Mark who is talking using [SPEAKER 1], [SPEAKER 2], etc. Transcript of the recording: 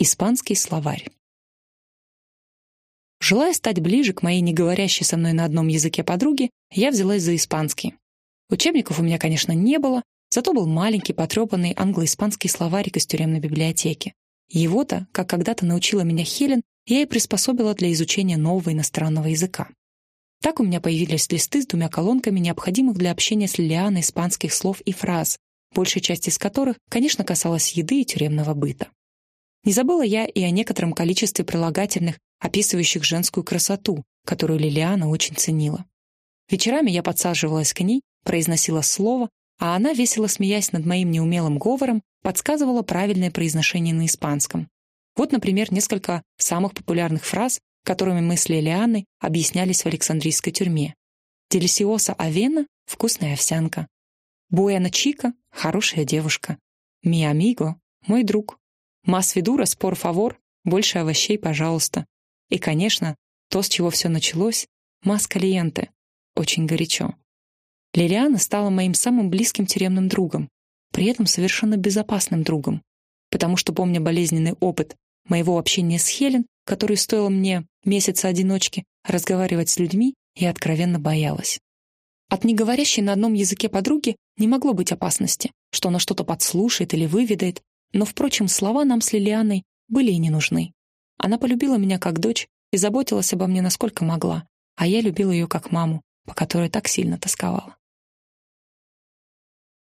[SPEAKER 1] Испанский словарь. Желая стать ближе к моей не говорящей со мной на одном языке подруге, я взялась за испанский. Учебников у меня, конечно, не было, зато был маленький, потрепанный англо-испанский словарик из тюремной библиотеки. Его-то, как когда-то научила меня Хелен, я и приспособила для изучения нового иностранного языка. Так у меня появились листы с двумя колонками, необходимых для общения с Лилианой испанских слов и фраз, большая часть из которых, конечно, касалась еды и тюремного быта. Не забыла я и о некотором количестве прилагательных, описывающих женскую красоту, которую Лилиана очень ценила. Вечерами я подсаживалась к ней, произносила слово, а она, весело смеясь над моим неумелым говором, подсказывала правильное произношение на испанском. Вот, например, несколько самых популярных фраз, которыми мы с Лилианой объяснялись в Александрийской тюрьме. «Делисиоса авена» — вкусная овсянка. «Буэна чика» — хорошая девушка. «Ми амиго» — мой друг. «Мас видурас, пор фавор» — больше овощей, пожалуйста. И, конечно, то, с чего все началось — «мас калиенте» — очень горячо. Лилиана стала моим самым близким тюремным другом, при этом совершенно безопасным другом, потому что, помня болезненный опыт моего общения с Хелен, который стоило мне месяца одиночки разговаривать с людьми, я откровенно боялась. От неговорящей на одном языке подруги не могло быть опасности, что она что-то подслушает или выведает, но, впрочем, слова нам с Лилианой были и не нужны. Она полюбила меня как дочь и заботилась обо мне насколько могла, а я любила ее как маму, по которой так сильно тосковала.